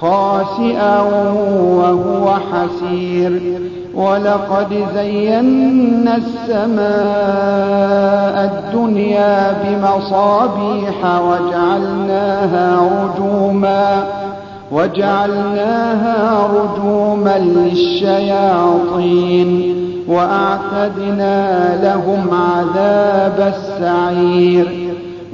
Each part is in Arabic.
خاسئا وهو حسير. ولقد زينا السماء الدنيا بمصابيح وجعلناها رجوما وجعلناها رجوما للشياطين وأعتدنا لهم عذاب السعير.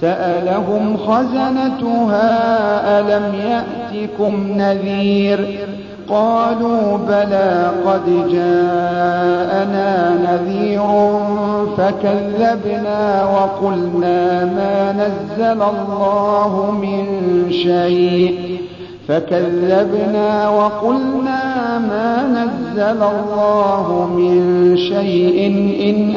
سألهم خزنتها ألم يأتكم نذير؟ قالوا بلى قد جاءنا نذير فكذبنا وقلنا ما نزل الله من شيء. فكذبنا وقلنا ما نزل الله من شيء. إن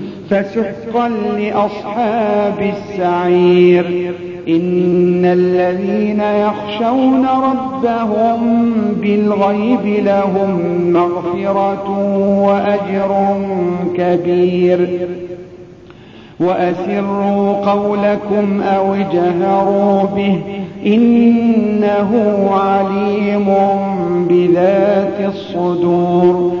فسحقا لأصحاب السعير. إن الذين يخشون ربهم بالغيب لهم مغفرة وأجر كبير. وأسروا قولكم أو اجهروا به. إنه عليم بذات الصدور.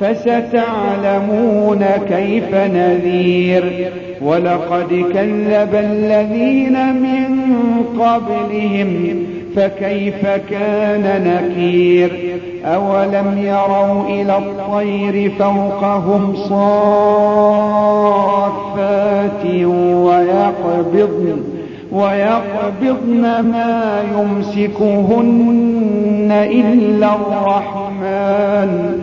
فستعلمون كيف نذير. ولقد كذب الذين من قبلهم فكيف كان نكير؟ أولم يروا إلى الطير فوقهم صافات ويقبضن ويقبضن ما يمسكهن إلا الرحمن.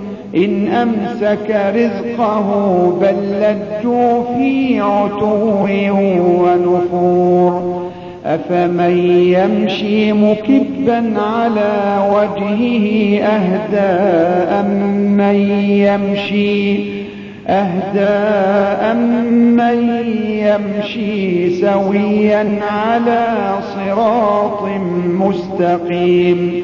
إن أمسك رزقه بل لجوا في عتو ونفور. أفمن يمشي مكبا على وجهه أهدى أمن يمشي؟ أهدى أمن يمشي سويا على صراط مستقيم؟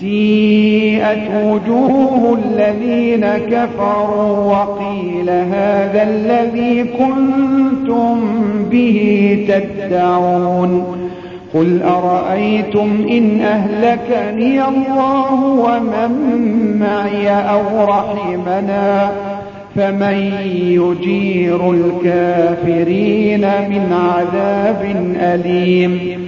سيئت وجوه الذين كفروا وقيل هذا الذي كنتم به تدعون قل أرأيتم إن أهلكني الله ومن معي أو رحمنا فمن يجير الكافرين من عذاب أليم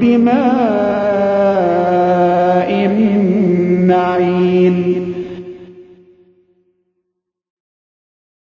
بماء معين.